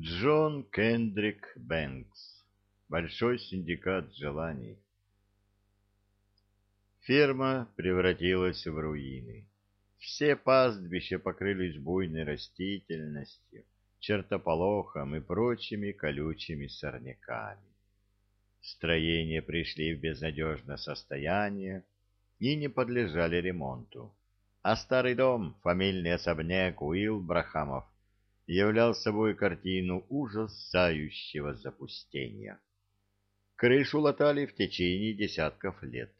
Джон Кендрик Бэнкс. Большой синдикат желаний. Ферма превратилась в руины. Все пастбища покрылись буйной растительностью, чертополохом и прочими колючими сорняками. Строения пришли в безнадежное состояние и не подлежали ремонту, а старый дом, фамильный особняк Уилбрахамов, являл собой картину ужасающего запустения. Крышу латали в течение десятков лет,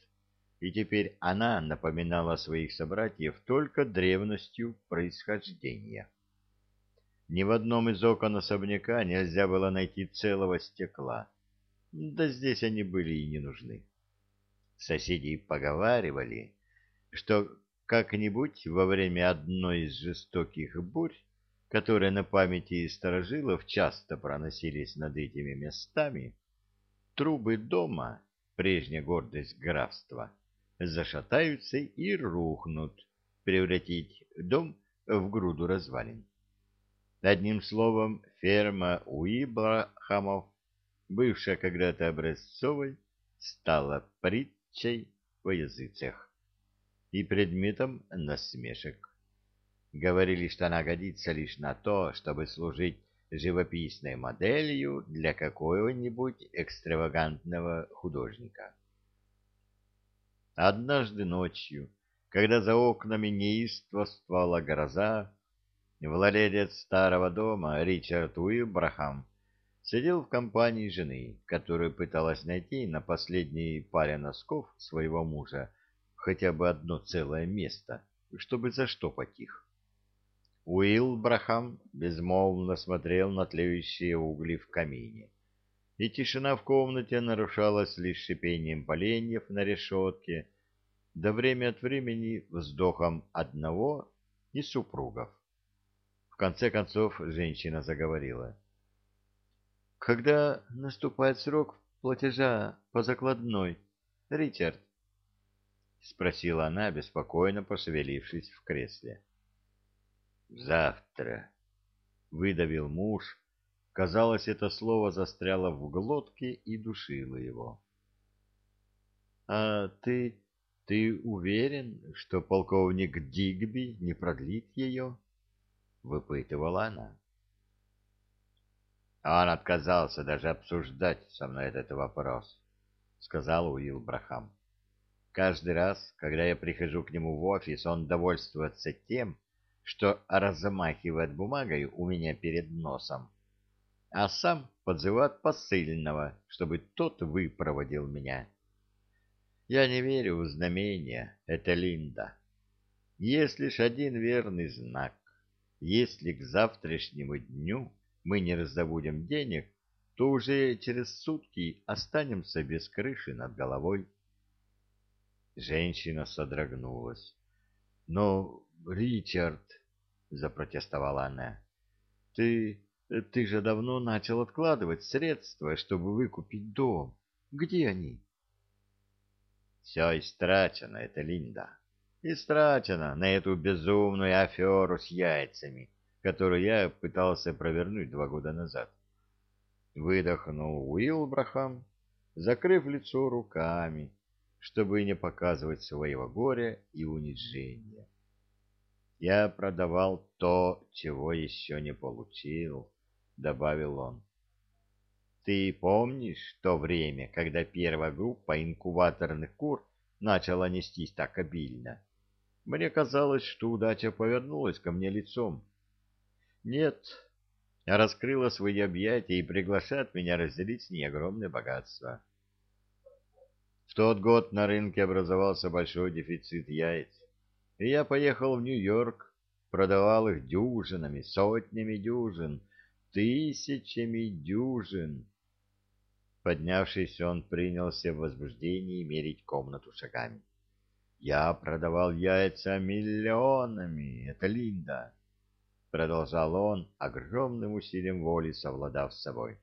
и теперь она напоминала своих собратьев только древностью происхождения. Ни в одном из окон особняка нельзя было найти целого стекла, да здесь они были и не нужны. Соседи поговаривали, что как-нибудь во время одной из жестоких бурь которые на памяти старожилов часто проносились над этими местами, трубы дома, прежняя гордость графства, зашатаются и рухнут, превратить дом в груду развалин. Одним словом, ферма Уиблахамов, бывшая когда-то образцовой, стала притчей во языцах и предметом насмешек говорили, что она годится лишь на то, чтобы служить живописной моделью для какого-нибудь экстравагантного художника. Однажды ночью, когда за окнами неистовствовала гроза, владелец старого дома Ричард Уилбрахам сидел в компании жены, которая пыталась найти на последней паре носков своего мужа хотя бы одно целое место, чтобы заштопать их. Уилбрахам безмолвно смотрел на тлеющие угли в камине, и тишина в комнате нарушалась лишь шипением поленьев на решетке, да время от времени вздохом одного из супругов. В конце концов женщина заговорила. «Когда наступает срок платежа по закладной, Ричард?» — спросила она, беспокойно пошевелившись в кресле. Завтра, выдавил муж. Казалось, это слово застряло в глотке и душило его. А ты ты уверен, что полковник Дигби не продлит ее? выпытывала она. Он отказался даже обсуждать со мной этот вопрос, сказал Уилл Брахам. Каждый раз, когда я прихожу к нему в офис, он довольствуется тем, что размахивает бумагой у меня перед носом, а сам подзывает посыльного, чтобы тот выпроводил меня. Я не верю в знамения, это Линда. Есть лишь один верный знак. Если к завтрашнему дню мы не раздобудем денег, то уже через сутки останемся без крыши над головой. Женщина содрогнулась. Но Ричард, — запротестовала она, — ты... ты же давно начал откладывать средства, чтобы выкупить дом. Где они? Все истрачено, это Линда. Истрачено на эту безумную аферу с яйцами, которую я пытался провернуть два года назад. Выдохнул Уилбрахам, закрыв лицо руками, чтобы не показывать своего горя и унижения. Я продавал то, чего еще не получил, — добавил он. Ты помнишь то время, когда первая группа инкубаторных кур начала нестись так обильно? Мне казалось, что удача повернулась ко мне лицом. Нет, раскрыла свои объятия и приглашает меня разделить с ней огромное богатство. В тот год на рынке образовался большой дефицит яиц и я поехал в Нью-Йорк, продавал их дюжинами, сотнями дюжин, тысячами дюжин. Поднявшись, он принялся в возбуждении мерить комнату шагами. Я продавал яйца миллионами, это Линда, продолжал он, огромным усилием воли совладав с собой.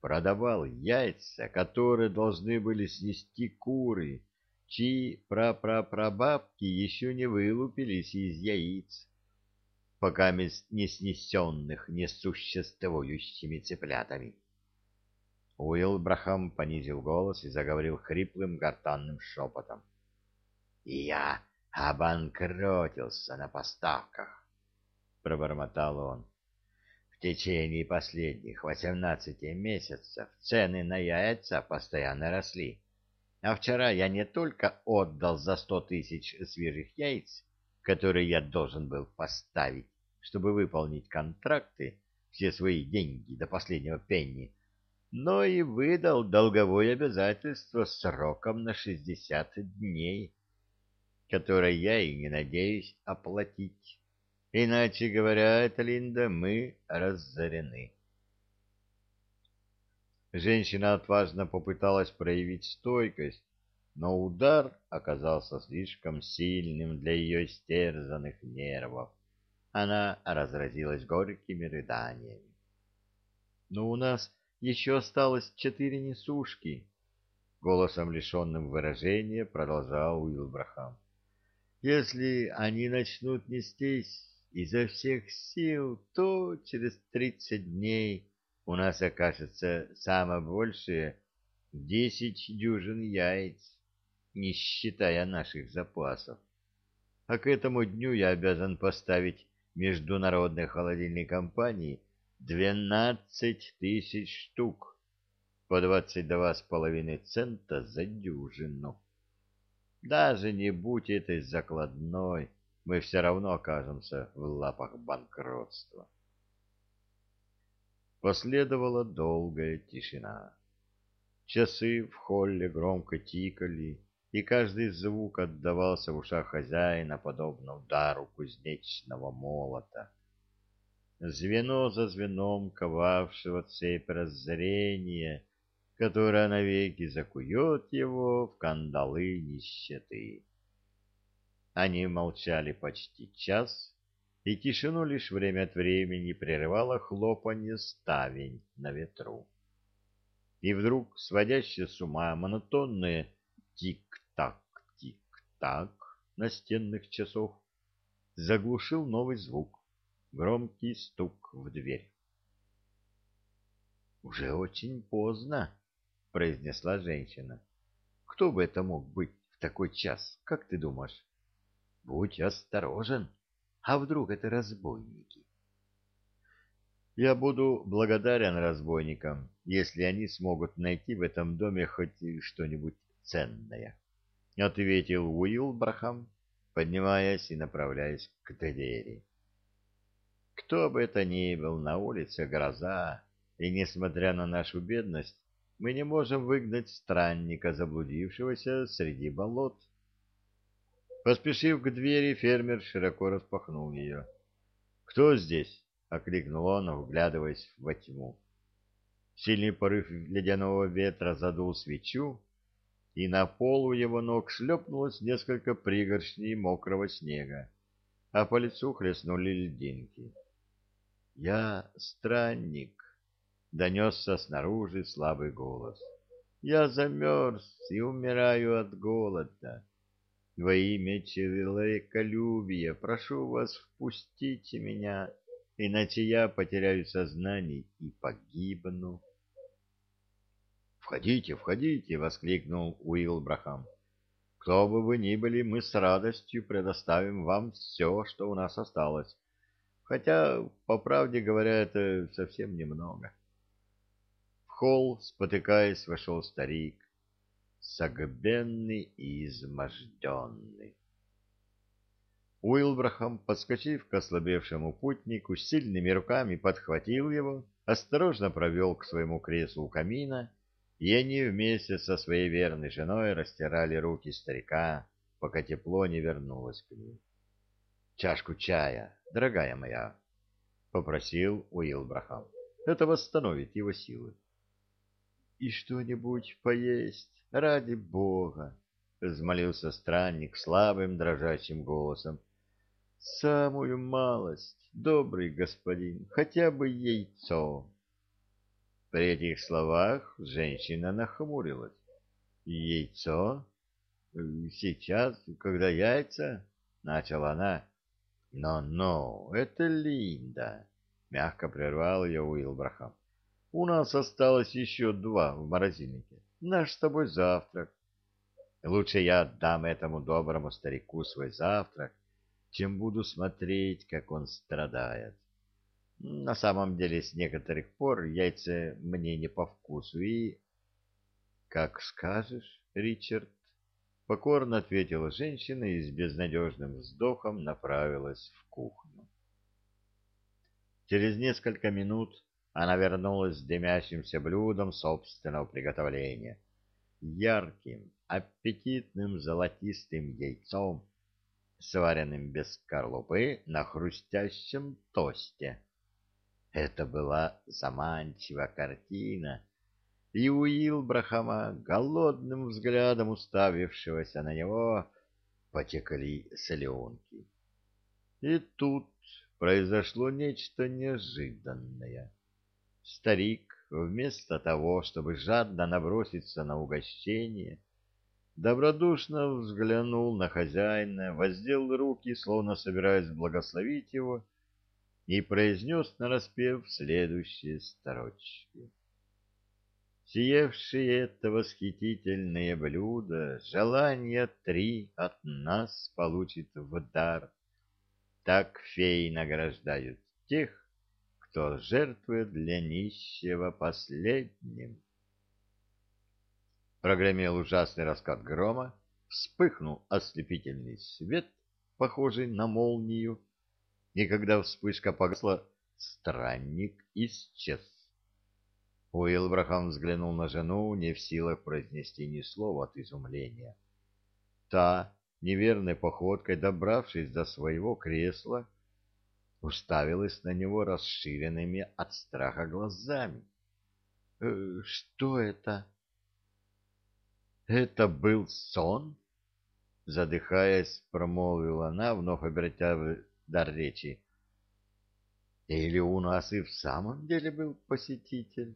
Продавал яйца, которые должны были снести куры, чьи прапрапрабабки еще не вылупились из яиц. пока не снесенных несуществующими цыплятами. Уилбрахам понизил голос и заговорил хриплым гортанным шепотом. — Я обанкротился на поставках, — пробормотал он. В течение последних восемнадцати месяцев цены на яйца постоянно росли. А вчера я не только отдал за сто тысяч свежих яиц, которые я должен был поставить, чтобы выполнить контракты, все свои деньги до последнего пенни, но и выдал долговое обязательство сроком на шестьдесят дней, которое я и не надеюсь оплатить. Иначе говоря, это Линда, мы разорены. Женщина отважно попыталась проявить стойкость, но удар оказался слишком сильным для ее истерзанных нервов. Она разразилась горькими рыданиями. «Но у нас еще осталось четыре несушки», — голосом лишенным выражения продолжал Уилбрахам. «Если они начнут нестись изо всех сил, то через тридцать дней у нас окажется самое большее десять дюжин яиц, не считая наших запасов. А к этому дню я обязан поставить международной холодильной компании двенадцать тысяч штук по двадцать два с половиной цента за дюжину. Даже не будь этой закладной, мы все равно окажемся в лапах банкротства. Последовала долгая тишина. Часы в холле громко тикали, и каждый звук отдавался в ушах хозяина, подобно удару кузнечного молота. Звено за звеном ковавшего цепь разорения, которая навеки закует его в кандалы нищеты. Они молчали почти час, и тишину лишь время от времени прерывало хлопанье ставень на ветру. И вдруг сводящее с ума монотонное тик-так, тик-так настенных часов заглушил новый звук, громкий стук в дверь. «Уже очень поздно», — произнесла женщина. «Кто бы это мог быть в такой час, как ты думаешь?» «Будь осторожен», а вдруг это разбойники? Я буду благодарен разбойникам, если они смогут найти в этом доме хоть что-нибудь ценное, — ответил Уилбрахам, поднимаясь и направляясь к двери. Кто бы это ни был, на улице гроза, и, несмотря на нашу бедность, мы не можем выгнать странника, заблудившегося среди болот. Поспешив к двери, фермер широко распахнул ее. «Кто здесь?» — окликнул он, вглядываясь во тьму. Сильный порыв ледяного ветра задул свечу, и на полу его ног шлепнулось несколько пригоршней мокрого снега, а по лицу хлестнули льдинки. «Я странник», — донесся снаружи слабый голос. «Я замерз и умираю от голода». Во имя человеколюбия прошу вас, впустите меня, иначе я потеряю сознание и погибну. «Входите, входите!» — воскликнул Уилбрахам. «Кто бы вы ни были, мы с радостью предоставим вам все, что у нас осталось. Хотя, по правде говоря, это совсем немного». В холл, спотыкаясь, вошел старик согбенный и изможденный. Уилбрахам, подскочив к ослабевшему путнику, сильными руками подхватил его, осторожно провел к своему креслу у камина, и они вместе со своей верной женой растирали руки старика, пока тепло не вернулось к ним. — Чашку чая, дорогая моя, — попросил Уилбрахам. — Это восстановит его силы. — И что-нибудь поесть? Ради Бога, — взмолился странник слабым дрожащим голосом, — самую малость, добрый господин, хотя бы яйцо. При этих словах женщина нахмурилась. Яйцо? Сейчас, когда яйца? — начала она. Но-но, это Линда, мягко прервал ее Уилбрахам. У нас осталось еще два в морозильнике. Наш с тобой завтрак. Лучше я отдам этому доброму старику свой завтрак, чем буду смотреть, как он страдает. На самом деле, с некоторых пор яйца мне не по вкусу и... — Как скажешь, Ричард, — покорно ответила женщина и с безнадежным вздохом направилась в кухню. Через несколько минут она вернулась с дымящимся блюдом собственного приготовления, ярким, аппетитным золотистым яйцом, сваренным без скорлупы на хрустящем тосте. Это была заманчивая картина, и Уилл Брахама, голодным взглядом уставившегося на него, потекли слюнки. И тут произошло нечто неожиданное. Старик, вместо того, чтобы жадно наброситься на угощение, добродушно взглянул на хозяина, воздел руки, словно собираясь благословить его, и произнес нараспев следующие строчки. Съевшие это восхитительное блюдо, желания три от нас получит в дар. Так феи награждают тех, кто жертвует для нищего последним. Прогремел ужасный раскат грома, вспыхнул ослепительный свет, похожий на молнию, и когда вспышка погасла, странник исчез. Уилбрахам взглянул на жену, не в силах произнести ни слова от изумления. Та, неверной походкой добравшись до своего кресла, уставилась на него расширенными от страха глазами. «Э, «Что это?» «Это был сон?» Задыхаясь, промолвила она, вновь обретя дар речи. «Или у нас и в самом деле был посетитель?»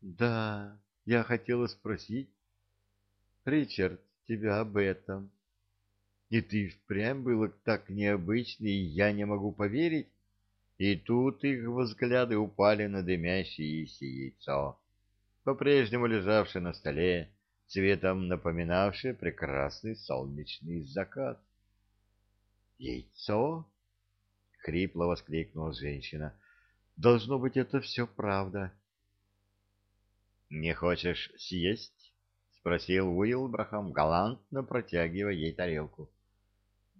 Да, я хотела спросить, Ричард, тебя об этом. И ты впрямь было так необычно, и я не могу поверить. И тут их взгляды упали на дымящееся яйцо, по-прежнему лежавшее на столе, цветом напоминавшее прекрасный солнечный закат. «Яйцо?» — хрипло воскликнула женщина. «Должно быть, это все правда. «Не хочешь съесть?» — спросил Уилбрахам, галантно протягивая ей тарелку.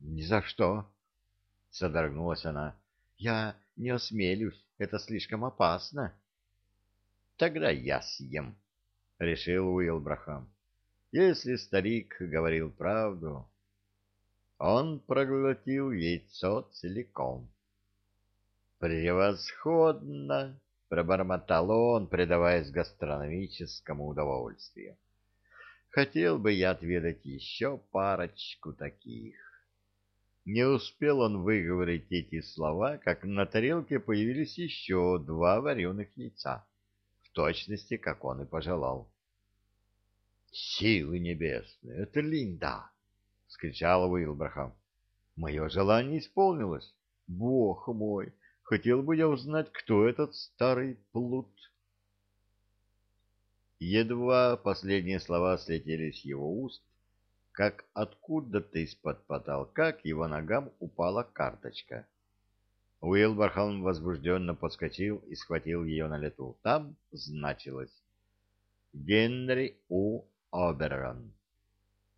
«Ни за что!» — содрогнулась она. «Я не осмелюсь, это слишком опасно». «Тогда я съем», — решил Уилбрахам. Если старик говорил правду, он проглотил яйцо целиком. «Превосходно!» — пробормотал он, предаваясь гастрономическому удовольствию. «Хотел бы я отведать еще парочку таких». Не успел он выговорить эти слова, как на тарелке появились еще два вареных яйца, в точности, как он и пожелал. «Силы небесные! Это Линда!» — скричал Уилбрахам. «Мое желание исполнилось! Бог мой! Хотел бы я узнать, кто этот старый плут. Едва последние слова слетели с его уст, как откуда-то из-под потолка к его ногам упала карточка. Уилбархам возбужденно подскочил и схватил ее на лету. Там значилось «Генри У. Оберон,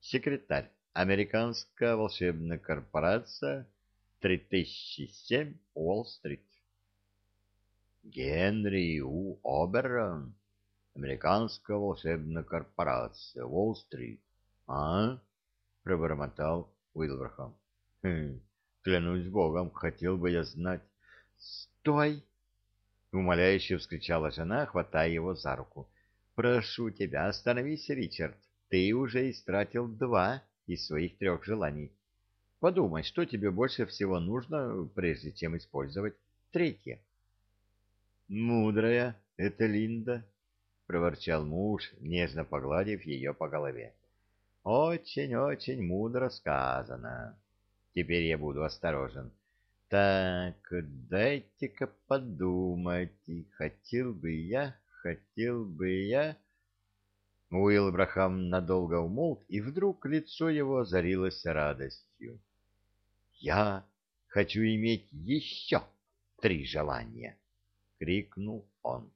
секретарь, Американская волшебная корпорация, 3007 Уолл-стрит. Генри У. Оберон, американская волшебная корпорация, Уолл-стрит. А? Пробормотал Уилбрахам. Хм, клянусь богом, хотел бы я знать. Стой! Умоляюще вскричала жена, хватая его за руку. Прошу тебя, остановись, Ричард. Ты уже истратил два из своих трех желаний. Подумай, что тебе больше всего нужно, прежде чем использовать третье. Мудрая это Линда, проворчал муж, нежно погладив ее по голове. Очень-очень мудро сказано. Теперь я буду осторожен. Так, дайте-ка подумать. Хотел бы я, хотел бы я... Уилл Абрахам надолго умолк, и вдруг лицо его озарилось радостью. «Я хочу иметь еще три желания!» — крикнул он.